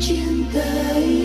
chiến tay